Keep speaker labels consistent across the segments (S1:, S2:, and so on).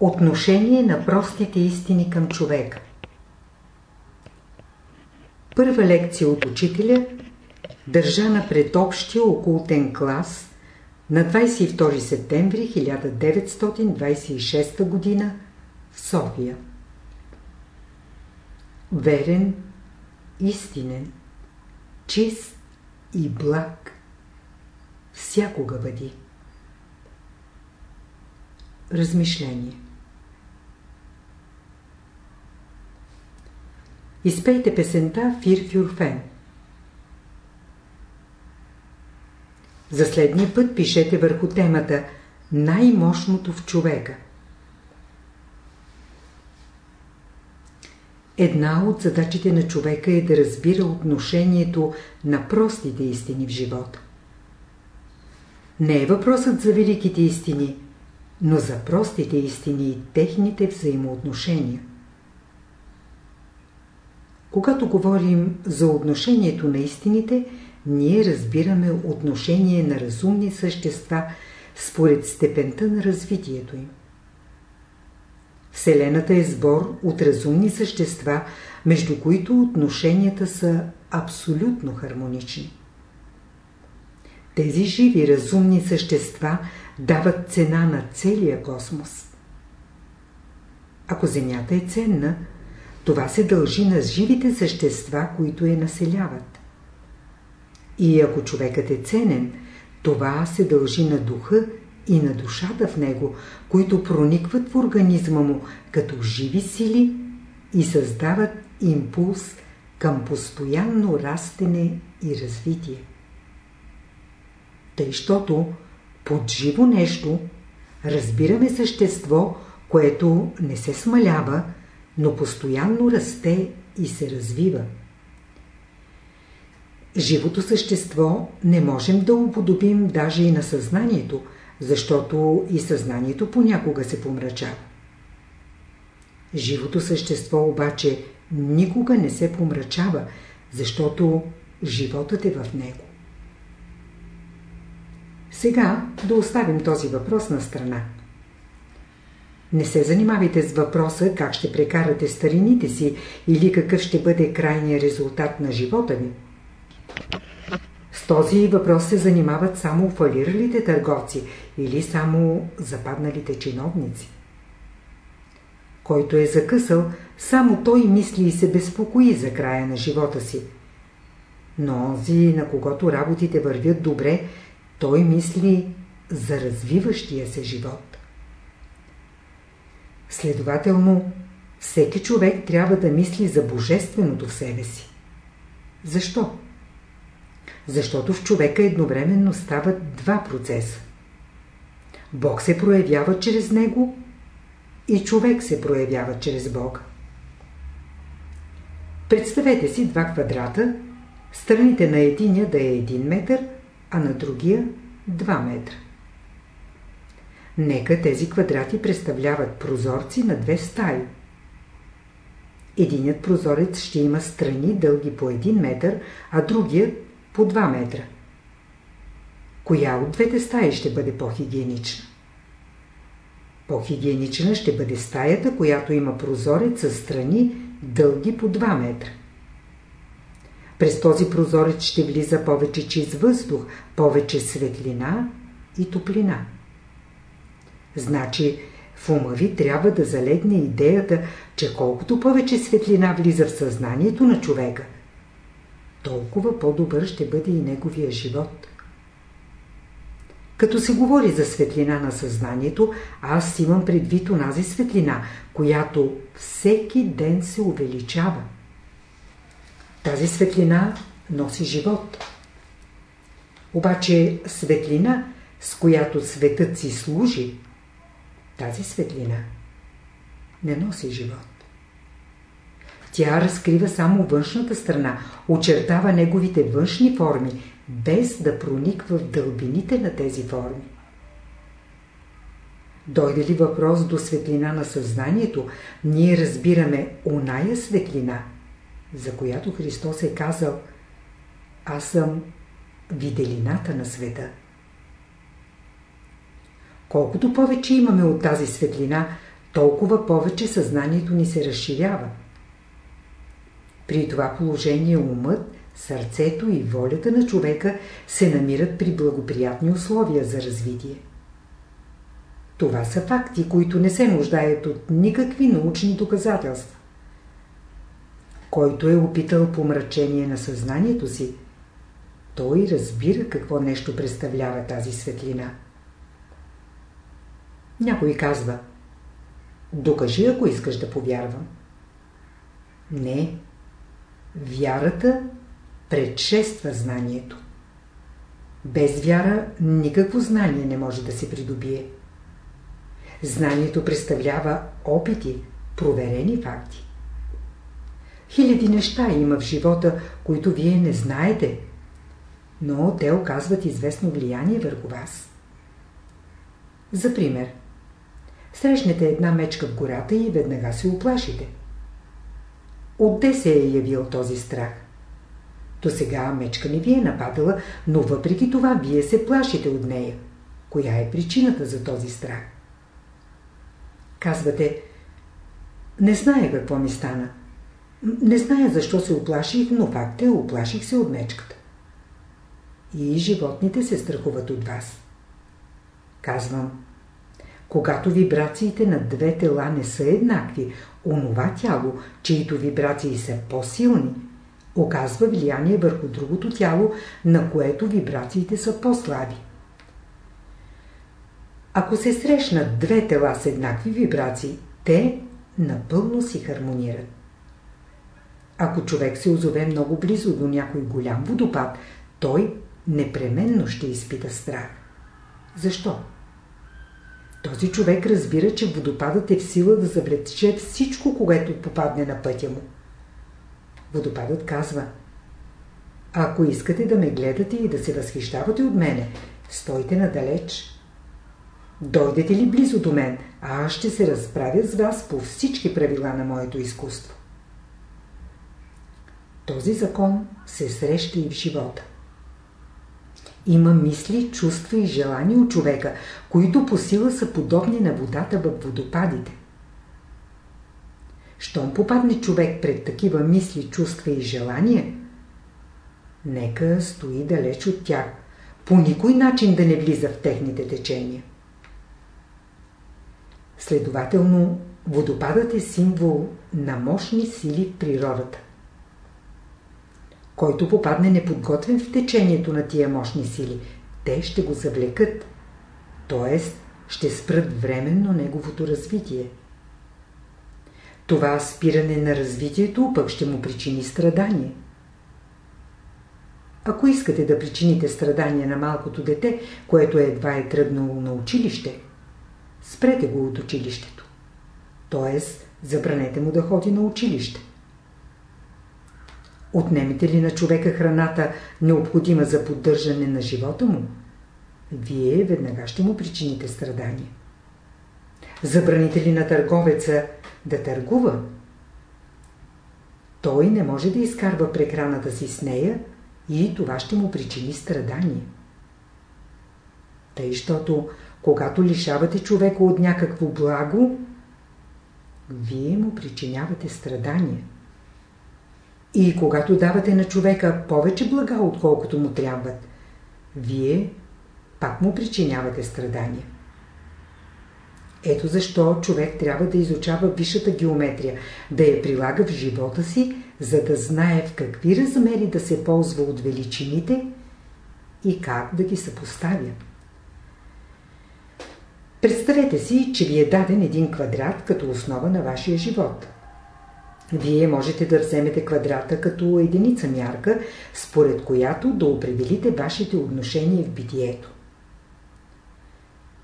S1: Отношение на простите истини към човека Първа лекция от учителя държана пред общия окултен клас на 22 септември 1926 г. в София. Верен, истинен, чист и благ всякога бъди. Размишление Изпейте песента Фир Фюрфен. За следния път пишете върху темата Най-мощното в човека. Една от задачите на човека е да разбира отношението на простите истини в живота. Не е въпросът за великите истини, но за простите истини и техните взаимоотношения. Когато говорим за отношението на истините, ние разбираме отношение на разумни същества според степента на развитието им. Вселената е сбор от разумни същества, между които отношенията са абсолютно хармонични. Тези живи разумни същества дават цена на целия космос. Ако Земята е ценна, това се дължи на живите същества, които я населяват. И ако човекът е ценен, това се дължи на духа и на душата в него, които проникват в организма му като живи сили и създават импулс към постоянно растене и развитие. Тъй, щото под живо нещо разбираме същество, което не се смалява, но постоянно расте и се развива. Живото същество не можем да уподобим даже и на съзнанието, защото и съзнанието понякога се помрачава. Живото същество обаче никога не се помрачава, защото животът е в него. Сега да оставим този въпрос на страна. Не се занимавайте с въпроса как ще прекарате старините си или какъв ще бъде крайният резултат на живота ви. С този въпрос се занимават само фалиралите търговци или само западналите чиновници. Който е закъсал, само той мисли и се безпокои за края на живота си. Но онзи, на когото работите вървят добре, той мисли за развиващия се живот. Следователно, всеки човек трябва да мисли за божественото в себе си. Защо? Защото в човека едновременно стават два процеса. Бог се проявява чрез него и човек се проявява чрез Бога. Представете си два квадрата, страните на единия да е 1 метър, а на другия 2 метра. Нека тези квадрати представляват прозорци на две стаи. Единият прозорец ще има страни дълги по 1 метър, а другият по 2 метра. Коя от двете стаи ще бъде по-хигиенична? По-хигиенична ще бъде стаята, която има прозорец с страни дълги по 2 метра. През този прозорец ще влиза повече чист въздух, повече светлина и топлина. Значи в ума ви трябва да залегне идеята, че колкото повече светлина влиза в съзнанието на човека, толкова по-добър ще бъде и неговия живот. Като се говори за светлина на съзнанието, аз имам предвид онази светлина, която всеки ден се увеличава. Тази светлина носи живот. Обаче светлина, с която светът си служи, тази светлина не носи живот. Тя разкрива само външната страна, очертава неговите външни форми, без да прониква в дълбините на тези форми. Дойде ли въпрос до светлина на съзнанието, ние разбираме оная светлина, за която Христос е казал Аз съм виделината на света. Колкото повече имаме от тази светлина, толкова повече съзнанието ни се разширява. При това положение умът, сърцето и волята на човека се намират при благоприятни условия за развитие. Това са факти, които не се нуждаят от никакви научни доказателства. Който е опитал помрачение на съзнанието си, той разбира какво нещо представлява тази светлина. Някой казва Докажи, ако искаш да повярвам. Не. Вярата предшества знанието. Без вяра никакво знание не може да се придобие. Знанието представлява опити, проверени факти. Хиляди неща има в живота, които вие не знаете, но те оказват известно влияние върху вас. За пример, срещнете една мечка в гората и веднага се оплашите. Отде се е явил този страх? До сега мечка не ви е нападала, но въпреки това вие се плашите от нея. Коя е причината за този страх? Казвате, не зная какво ми стана. Не зная защо се оплаших, но факт е, оплаших се от мечката. И животните се страхуват от вас. Казвам, когато вибрациите на две тела не са еднакви, онова тяло, чието вибрации са по-силни, оказва влияние върху другото тяло, на което вибрациите са по-слаби. Ако се срещнат две тела с еднакви вибрации, те напълно си хармонират. Ако човек се озове много близо до някой голям водопад, той непременно ще изпита страх. Защо? Този човек разбира, че водопадът е в сила да завлече всичко, което попадне на пътя му. Водопадът казва Ако искате да ме гледате и да се възхищавате от мене, стойте надалеч. Дойдете ли близо до мен, а аз ще се разправя с вас по всички правила на моето изкуство. Този закон се среща и в живота. Има мисли, чувства и желания от човека, които по сила са подобни на водата в водопадите. Щом попадне човек пред такива мисли, чувства и желания, нека стои далеч от тях, по никой начин да не влиза в техните течения. Следователно, водопадът е символ на мощни сили в природата. Който попадне неподготвен в течението на тия мощни сили, те ще го завлекат, т.е. ще спрат временно неговото развитие. Това спиране на развитието пък ще му причини страдание. Ако искате да причините страдание на малкото дете, което едва е тръгнало на училище, спрете го от училището. Тоест, забранете му да ходи на училище. Отнемете ли на човека храната, необходима за поддържане на живота му, вие веднага ще му причините страдания. Забраните ли на търговеца да търгува, той не може да изкарва прекраната си с нея и това ще му причини страдание. Тъй, щото когато лишавате човека от някакво благо, вие му причинявате страдания. И когато давате на човека повече блага, отколкото му трябват, вие пак му причинявате страдания. Ето защо човек трябва да изучава висшата геометрия, да я прилага в живота си, за да знае в какви размери да се ползва от величините и как да ги съпоставя. Представете си, че ви е даден един квадрат като основа на вашия живот. Вие можете да вземете квадрата като единица мярка, според която да определите вашите отношения в битието.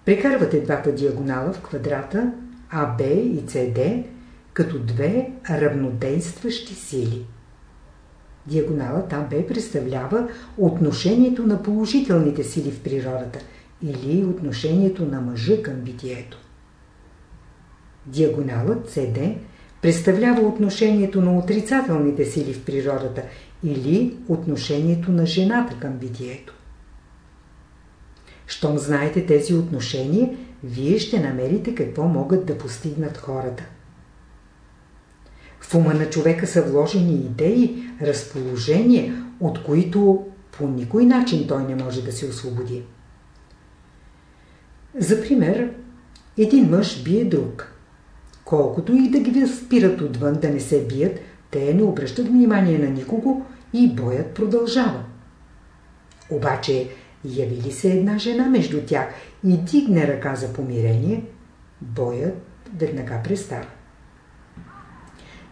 S1: Прекарвате двата диагонала в квадрата АБ и CD като две равнодействащи сили. Диагоналът АБ представлява отношението на положителните сили в природата или отношението на мъжа към битието. Диагоналът CD представлява отношението на отрицателните сили в природата или отношението на жената към битието. Щом знаете тези отношения, вие ще намерите какво могат да постигнат хората. В ума на човека са вложени идеи, разположения, от които по никой начин той не може да се освободи. За пример, един мъж бие друг. Колкото и да ги спират отвън да не се бият, те не обръщат внимание на никого и боят продължава. Обаче, яви ли се една жена между тях и дигне ръка за помирение, боят веднага престава.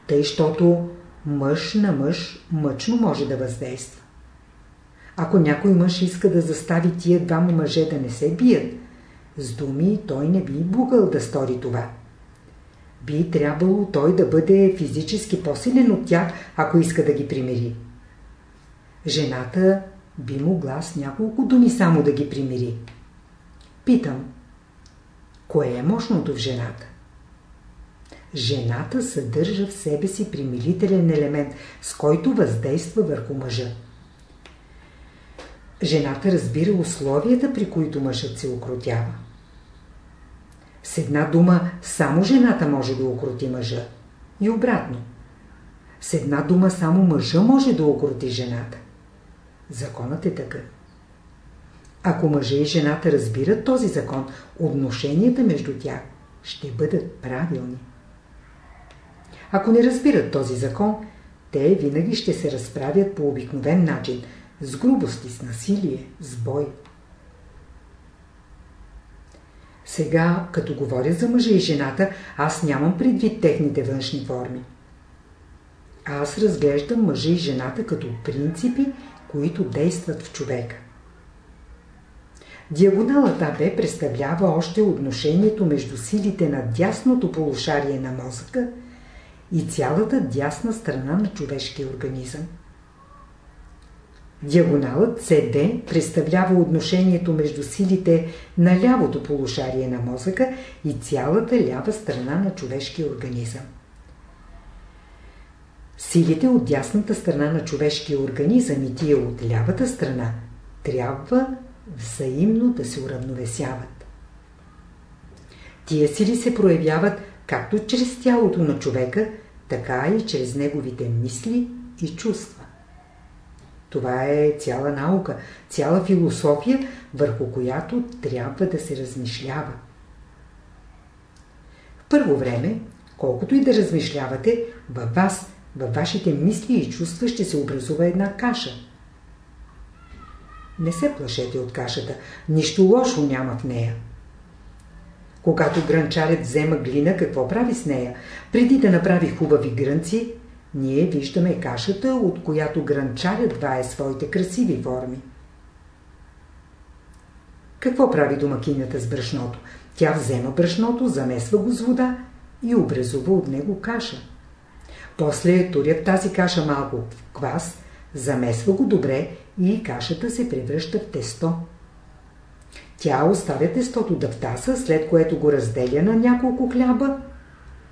S1: Тъй, щото мъж на мъж мъчно може да въздейства. Ако някой мъж иска да застави тия двама мъже да не се бият, с думи той не би могъл да стори това. Би трябвало той да бъде физически по-силен от тях, ако иска да ги примири. Жената би могла с няколко думи само да ги примири. Питам, кое е мощното в жената? Жената съдържа в себе си примирителен елемент, с който въздейства върху мъжа. Жената разбира условията, при които мъжът се окротява. С една дума, само жената може да окрути мъжа. И обратно. С една дума, само мъжа може да окрути жената. Законът е такъв. Ако мъжа и жената разбират този закон, отношенията между тях ще бъдат правилни. Ако не разбират този закон, те винаги ще се разправят по обикновен начин, с грубости, с насилие, с бой. Сега, като говоря за мъжа и жената, аз нямам предвид техните външни форми. Аз разглеждам мъжа и жената като принципи, които действат в човека. Диагоналът АБ представлява още отношението между силите на дясното полушарие на мозъка и цялата дясна страна на човешкия организъм. Диагоналът CD представлява отношението между силите на лявото полушарие на мозъка и цялата лява страна на човешкия организъм. Силите от дясната страна на човешкия организъм и тия от лявата страна трябва взаимно да се уравновесяват. Тия сили се проявяват както чрез тялото на човека, така и чрез неговите мисли и чувства. Това е цяла наука, цяла философия, върху която трябва да се размишлява. В първо време, колкото и да размишлявате, във вас, във вашите мисли и чувства ще се образува една каша. Не се плашете от кашата, нищо лошо няма в нея. Когато гранчарят взема глина, какво прави с нея? Преди да направи хубави грънци, ние виждаме кашата, от която гранчарят вае своите красиви форми. Какво прави домакинята с брашното? Тя взема брашното, замесва го с вода и образува от него каша. После турят тази каша малко в квас, замесва го добре и кашата се превръща в тесто. Тя оставя тестото да втаса, след което го разделя на няколко хляба,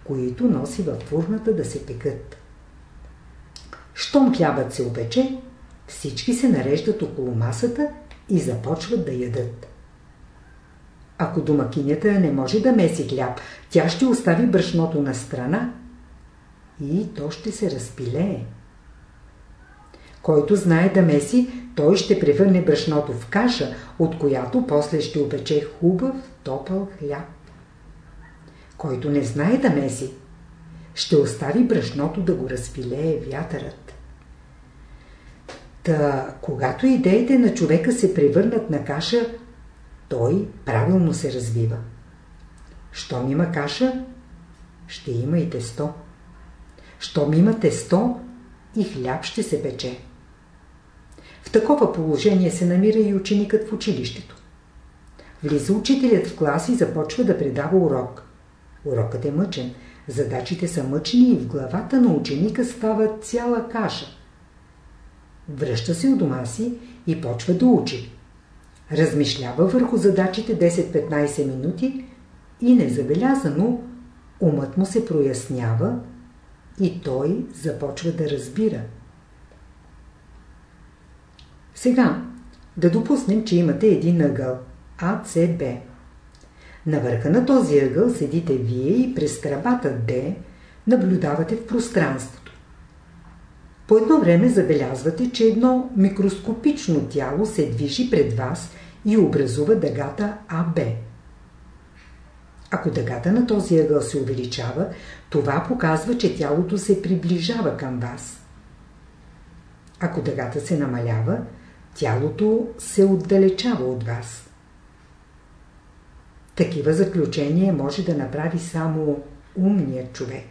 S1: които носи във фурната да се пекат. Щом хлябът се опече, всички се нареждат около масата и започват да ядат. Ако домакинята не може да меси хляб, тя ще остави брашното на страна и то ще се разпилее. Който знае да меси, той ще превърне брашното в каша, от която после ще опече хубав, топъл хляб. Който не знае да меси, ще остави брашното да го разпилее вятърът. Та, когато идеите на човека се превърнат на каша, той правилно се развива. Щом има каша, ще има и тесто. Щом има тесто, и хляб ще се пече. В такова положение се намира и ученикът в училището. Влиза учителят в клас и започва да предава урок. Урокът е мъчен, задачите са мъчни и в главата на ученика става цяла каша. Връща се у дома си и почва да учи. Размишлява върху задачите 10-15 минути и незабелязано умът му се прояснява и той започва да разбира. Сега, да допуснем, че имате един ъгъл АЦБ. На върха на този ъгъл седите вие и през тръбата Д наблюдавате в пространството. По едно време забелязвате, че едно микроскопично тяло се движи пред вас и образува дъгата АБ. Ако дъгата на този ъгъл се увеличава, това показва, че тялото се приближава към вас. Ако дъгата се намалява, тялото се отдалечава от вас. Такива заключения може да направи само умният човек.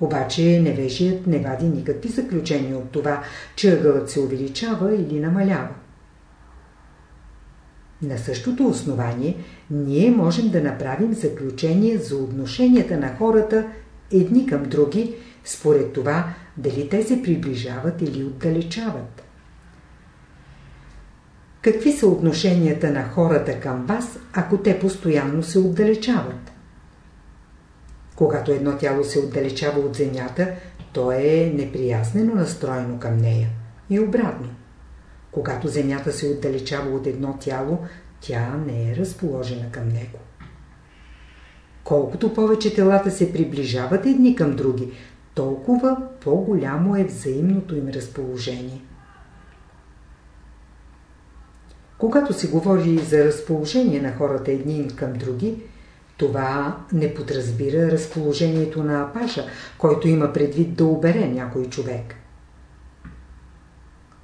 S1: Обаче невежият не вади никакви заключения от това, че ъгълът се увеличава или намалява. На същото основание ние можем да направим заключение за отношенията на хората едни към други, според това дали те се приближават или отдалечават. Какви са отношенията на хората към вас, ако те постоянно се отдалечават? Когато едно тяло се отдалечава от Земята, то е неприязнено настроено към нея. И обратно. Когато Земята се отдалечава от едно тяло, тя не е разположена към него. Колкото повече телата се приближават едни към други, толкова по-голямо е взаимното им разположение. Когато се говори за разположение на хората едни към други, това не подразбира разположението на апаша, който има предвид да обере някой човек.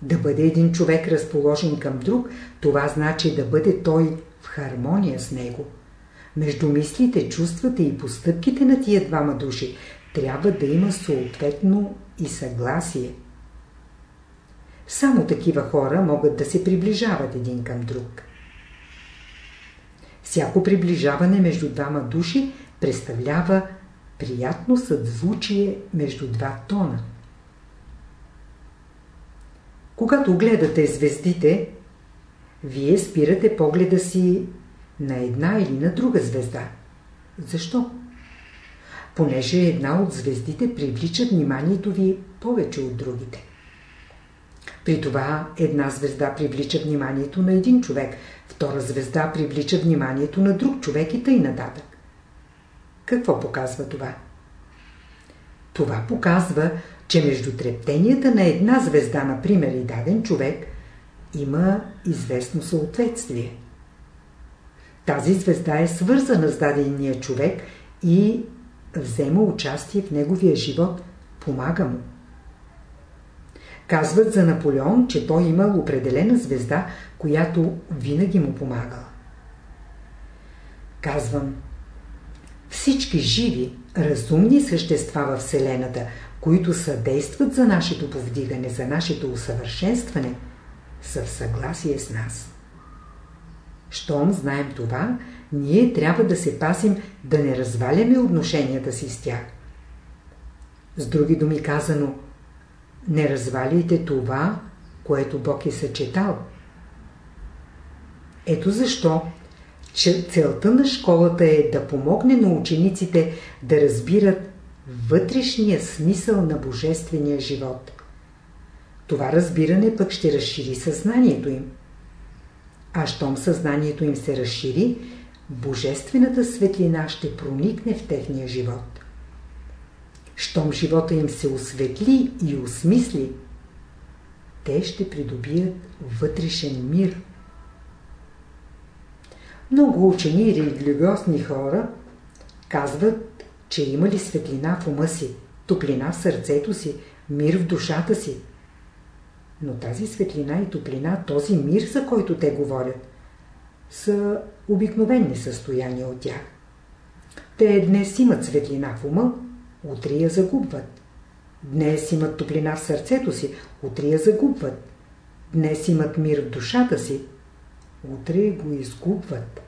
S1: Да бъде един човек разположен към друг, това значи да бъде той в хармония с него. Между мислите, чувствата и постъпките на тия двама души трябва да има съответно и съгласие. Само такива хора могат да се приближават един към друг. Всяко приближаване между двама души представлява приятно съдзвучие между два тона. Когато гледате звездите, вие спирате погледа си на една или на друга звезда. Защо? Понеже една от звездите привлича вниманието ви повече от другите. При това една звезда привлича вниманието на един човек, втора звезда привлича вниманието на друг човек и тъй нататък. Какво показва това? Това показва, че между трептенията на една звезда, например и даден човек, има известно съответствие. Тази звезда е свързана с дадения човек и взема участие в неговия живот, помага му. Казват за Наполеон, че той имал определена звезда, която винаги му помагала. Казвам, всички живи, разумни същества в Вселената, които съдействат за нашето повдигане, за нашето усъвършенстване, са в съгласие с нас. Щом знаем това, ние трябва да се пасим да не разваляме отношенията си с тях. С други думи казано, не разваляйте това, което Бог е съчетал. Ето защо целта на школата е да помогне на учениците да разбират вътрешния смисъл на божествения живот. Това разбиране пък ще разшири съзнанието им. А щом съзнанието им се разшири, божествената светлина ще проникне в техния живот. Щом живота им се осветли и осмисли, те ще придобият вътрешен мир. Много учени и религиозни хора казват, че има ли светлина в ума си, топлина в сърцето си, мир в душата си. Но тази светлина и топлина, този мир, за който те говорят, са обикновени състояния от тях. Те днес имат светлина в ума, утре я загубват. Днес имат топлина в сърцето си, утре я загубват. Днес имат мир в душата си, утре го изгубват.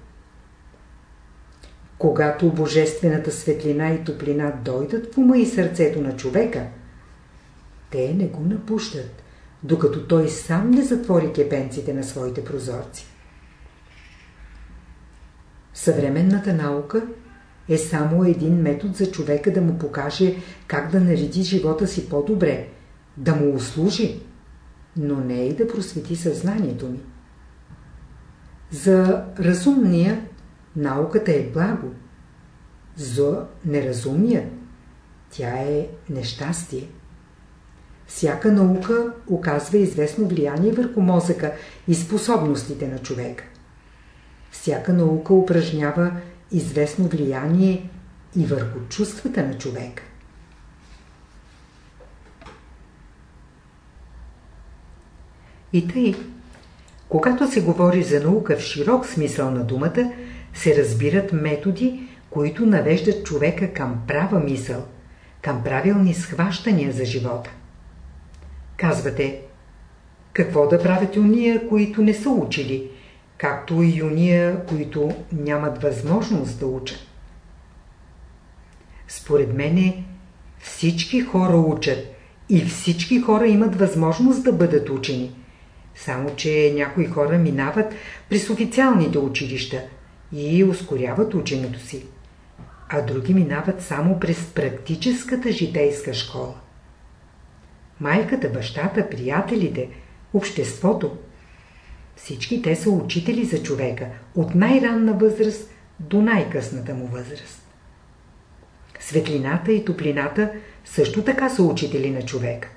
S1: Когато божествената светлина и топлина дойдат в ума и сърцето на човека, те не го напущат, докато той сам не затвори кепенците на своите прозорци. Съвременната наука е само един метод за човека да му покаже как да нареди живота си по-добре, да му услужи, но не и да просвети съзнанието ми. За разумния науката е благо. За неразумия тя е нещастие. Всяка наука оказва известно влияние върху мозъка и способностите на човека. Всяка наука упражнява известно влияние и върху чувствата на човека. И тъй, когато се говори за наука в широк смисъл на думата, се разбират методи, които навеждат човека към права мисъл, към правилни схващания за живота. Казвате, какво да правят уния, които не са учили, както и уния, които нямат възможност да учат. Според мене всички хора учат и всички хора имат възможност да бъдат учени. Само, че някои хора минават през официалните училища и ускоряват ученето си, а други минават само през практическата житейска школа. Майката, бащата, приятелите, обществото – всички те са учители за човека от най-ранна възраст до най-късната му възраст. Светлината и топлината също така са учители на човека.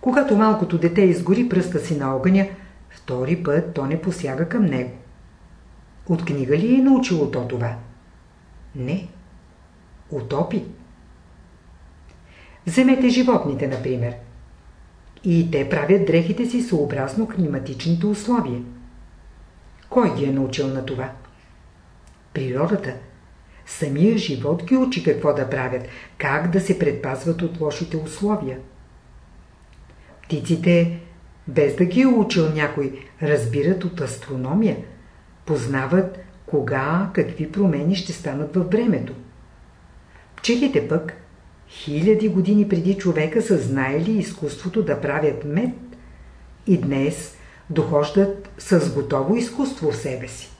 S1: Когато малкото дете изгори пръста си на огъня, втори път то не посяга към него. От книга ли е научило то това? Не. От опит. Вземете животните, например. И те правят дрехите си съобразно климатичните условия. Кой ги е научил на това? Природата. Самия живот ги учи какво да правят, как да се предпазват от лошите условия. Птиците, без да ги е учил някой, разбират от астрономия, познават кога, какви промени ще станат във времето. Пчелите пък хиляди години преди човека са знаели изкуството да правят мед и днес дохождат с готово изкуство в себе си.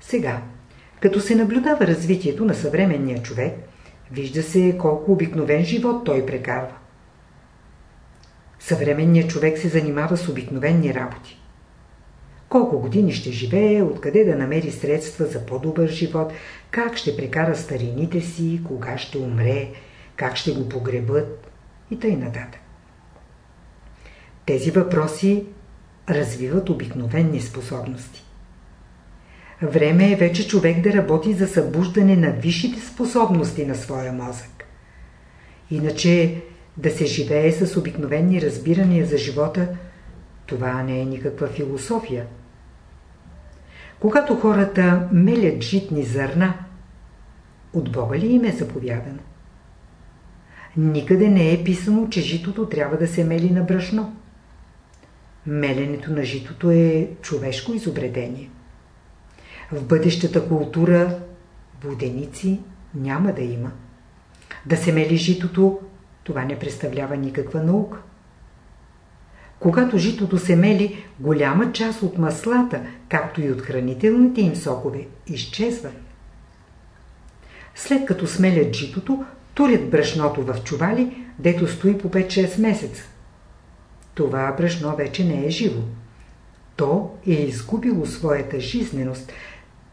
S1: Сега, като се наблюдава развитието на съвременния човек, вижда се колко обикновен живот той прекарва. Съвременният човек се занимава с обикновени работи. Колко години ще живее, откъде да намери средства за по-добър живот, как ще прекара старините си, кога ще умре, как ще го погребат и тъй нататък. Тези въпроси развиват обикновени способности. Време е вече човек да работи за събуждане на висшите способности на своя мозък. Иначе да се живее с обикновени разбирания за живота, това не е никаква философия. Когато хората мелят житни зърна, от Бога ли им е заповядано? Никъде не е писано, че житото трябва да се мели на брашно. Меленето на житото е човешко изобретение. В бъдещата култура воденици няма да има. Да се мели житото, това не представлява никаква наука. Когато житото се мели, голяма част от маслата, както и от хранителните им сокове, изчезват. След като смелят житото, турят брашното в чували, дето стои по 5-6 месеца. Това брашно вече не е живо. То е изгубило своята жизненост.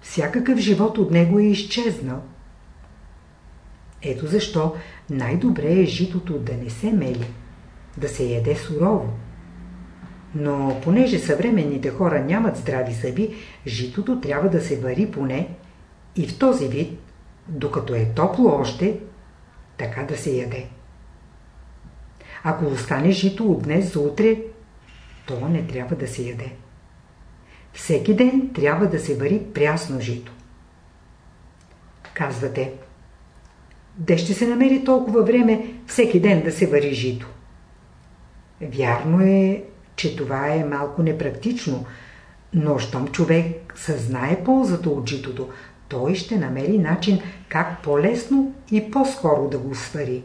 S1: Всякакъв живот от него е изчезнал. Ето защо най-добре е житото да не се мели, да се яде сурово. Но понеже съвременните хора нямат здрави зъби, житото трябва да се вари поне и в този вид, докато е топло още, така да се яде. Ако остане жито от днес за утре, то не трябва да се яде. Всеки ден трябва да се вари прясно жито. Казвате, де ще се намери толкова време всеки ден да се вари жито? Вярно е, че това е малко непрактично, но щом човек съзнае ползата от житото, той ще намери начин как по-лесно и по-скоро да го свари.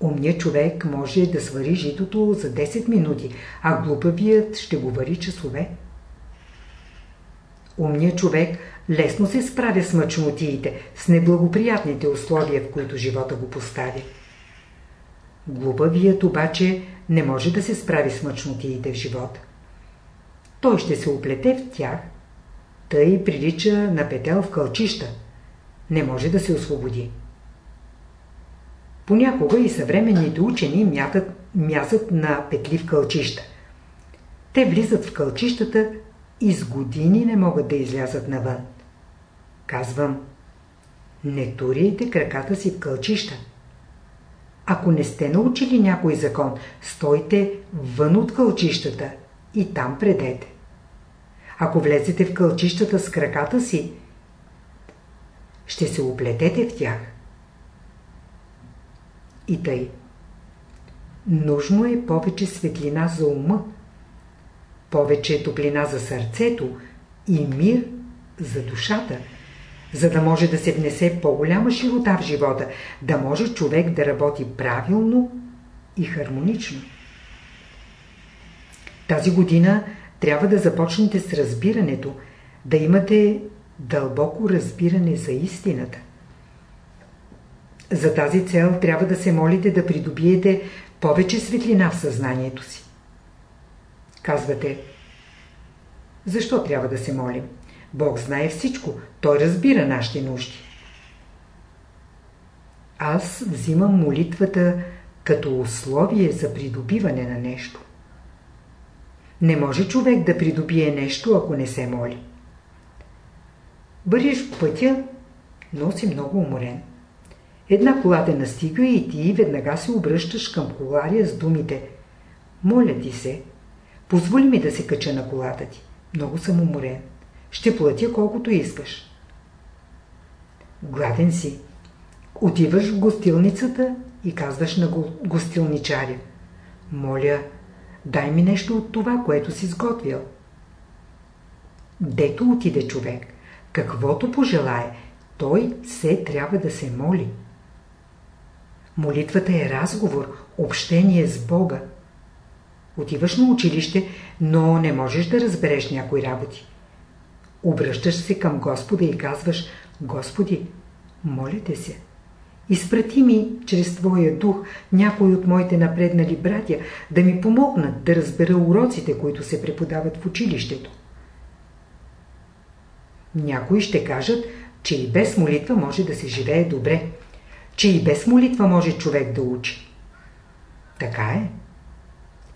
S1: Умният човек може да свари житото за 10 минути, а глупавият ще го вари часове. Умният човек лесно се справя с мъчнотиите, с неблагоприятните условия, в които живота го постави. Глупавият обаче не може да се справи с мъчнотиите в живота. той ще се оплете в тях, тъй прилича на петел в кълчища. Не може да се освободи. Понякога и съвременните учени мятат, мязат на петли в кълчища. Те влизат в кълчищата и с години не могат да излязат навън. Казвам, не туряйте краката си в кълчища. Ако не сте научили някой закон, стойте вън от кълчищата и там предете. Ако влезете в кълчищата с краката си, ще се оплетете в тях. И тъй. Нужно е повече светлина за ума, повече топлина за сърцето и мир за душата, за да може да се внесе по-голяма широта в живота, да може човек да работи правилно и хармонично. Тази година трябва да започнете с разбирането, да имате дълбоко разбиране за истината. За тази цел трябва да се молите да придобиете повече светлина в съзнанието си. Казвате, защо трябва да се молим? Бог знае всичко, Той разбира нашите нужди. Аз взимам молитвата като условие за придобиване на нещо. Не може човек да придобие нещо, ако не се моли. Бъдеш в пътя, но си много уморен. Една кола те настига и ти веднага се обръщаш към колария с думите Моля ти се, позволи ми да се кача на колата ти. Много съм уморен. Ще платя колкото искаш. Гладен си. Отиваш в гостилницата и казваш на гостилничаря. Моля, дай ми нещо от това, което си сготвил. Дето отиде човек, каквото пожелае, той все трябва да се моли. Молитвата е разговор, общение с Бога. Отиваш на училище, но не можеш да разбереш някои работи. Обръщаш се към Господа и казваш, Господи, моля те се. Изпрати ми чрез Твоя дух някой от моите напреднали братя да ми помогнат да разбера уроците, които се преподават в училището. Някои ще кажат, че и без молитва може да се живее добре, че и без молитва може човек да учи. Така е.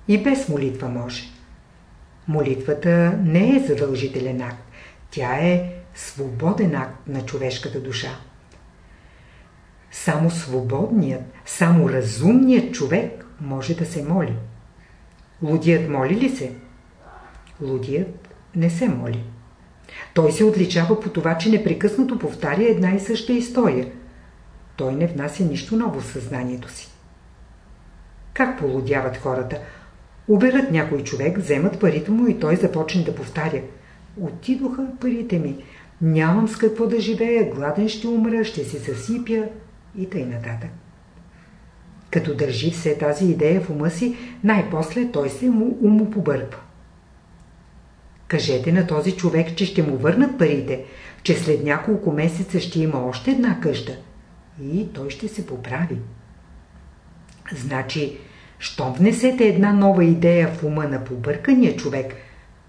S1: И без молитва може. Молитвата не е задължителен акт. Тя е свободен акт на човешката душа. Само свободният, само разумният човек може да се моли. Лудият моли ли се? Лудият не се моли. Той се отличава по това, че непрекъснато повтаря една и съща история. Той не внася нищо ново в съзнанието си. Как полудяват хората? Уберат някой човек, вземат парите му и той започне да повтаря. Отидоха парите ми. Нямам с какво да живея, гладен ще умра, ще си съсипя и тъй нататък. Като държи все тази идея в ума си, най-после той се му умопобърква. Кажете на този човек, че ще му върнат парите, че след няколко месеца ще има още една къща и той ще се поправи. Значи, щом внесете една нова идея в ума на побъркания човек,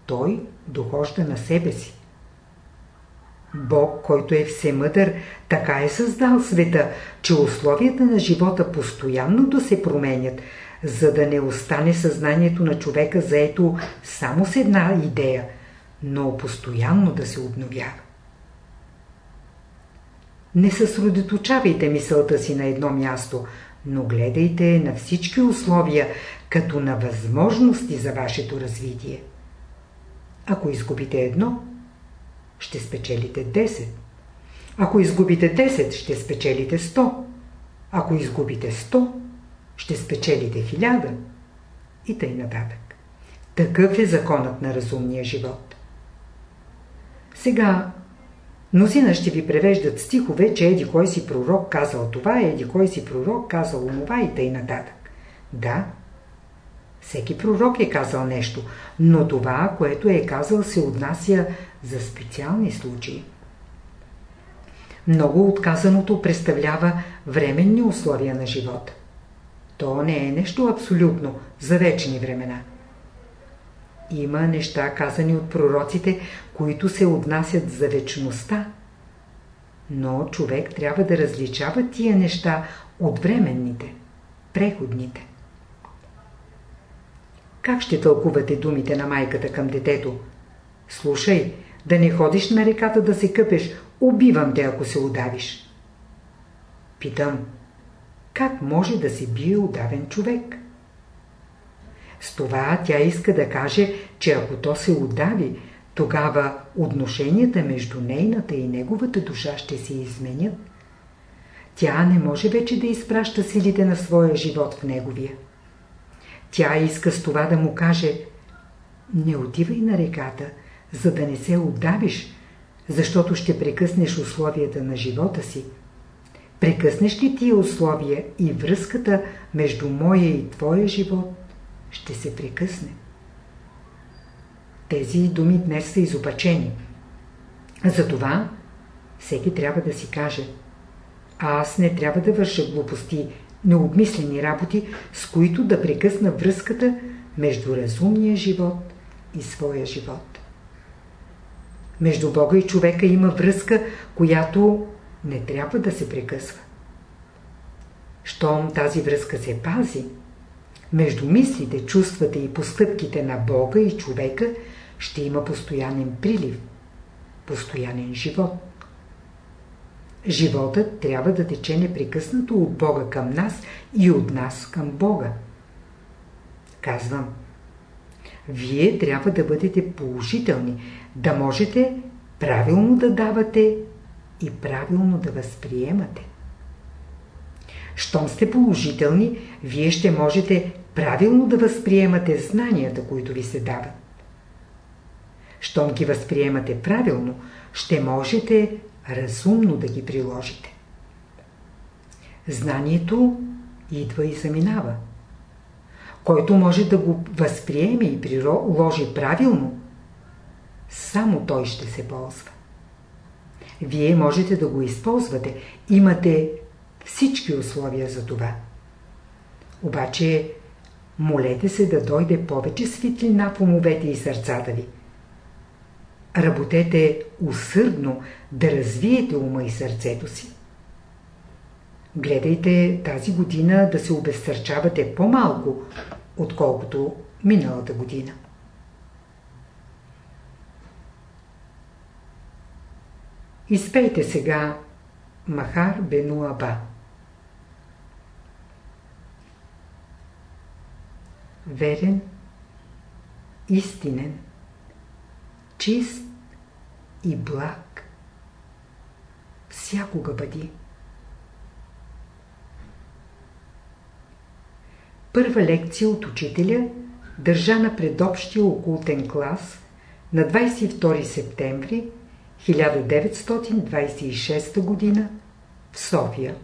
S1: той дохожда на себе си. Бог, който е всемъдър, така е създал света, че условията на живота постоянно да се променят, за да не остане съзнанието на човека заето само с една идея, но постоянно да се обновява. Не съсредоточавайте мисълта си на едно място, но гледайте на всички условия, като на възможности за вашето развитие. Ако изгубите едно, ще спечелите 10. Ако изгубите 10, ще спечелите 100. Ако изгубите 100, ще спечелите 1000. И тъй нататък. Такъв е законът на разумния живот. Сега, мнозина ще ви превеждат стихове, че еди кой си пророк казал това, еди кой си пророк казал онова и тъй нататък. Да, всеки пророк е казал нещо, но това, което е казал, се отнася за специални случаи. Много отказаното представлява временни условия на живота. То не е нещо абсолютно за вечни времена. Има неща казани от пророците, които се отнасят за вечността. Но човек трябва да различава тия неща от временните, преходните. Как ще тълкувате думите на майката към детето? Слушай, да не ходиш на реката да се къпеш, убивам те, ако се удавиш. Питам, как може да се бие удавен човек? С това тя иска да каже, че ако то се удави, тогава отношенията между нейната и неговата душа ще се изменят. Тя не може вече да изпраща силите на своя живот в неговия. Тя иска с това да му каже Не отивай на реката, за да не се удавиш, защото ще прекъснеш условията на живота си. Прекъснеш ли тия условия и връзката между моя и твоя живот ще се прекъсне. Тези думи днес са изопачени. Затова всеки трябва да си каже аз не трябва да върша глупости, необмислени работи, с които да прекъсна връзката между разумния живот и своя живот. Между Бога и човека има връзка, която не трябва да се прекъсва. Щом тази връзка се пази, между мислите, чувствата и постъпките на Бога и човека ще има постоянен прилив, постоянен живот. Животът трябва да тече непрекъснато от Бога към нас и от нас към Бога. Казвам, вие трябва да бъдете положителни, да можете правилно да давате и правилно да възприемате. Щом сте положителни, вие ще можете правилно да възприемате знанията, които ви се дават. Щом ги възприемате правилно, ще можете разумно да ги приложите. Знанието идва и заминава. Който може да го възприеме и приложи правилно, само той ще се ползва. Вие можете да го използвате, имате всички условия за това. Обаче Молете се да дойде повече светлина в умовете и сърцата ви. Работете усърдно да развиете ума и сърцето си. Гледайте тази година да се обезсърчавате по-малко, отколкото миналата година. Изпейте сега Махар Бену Аба. верен, истинен, чист и благ. Всякога бъди. Първа лекция от учителя, държана пред общия окултен клас на 22 септември 1926 г. в София.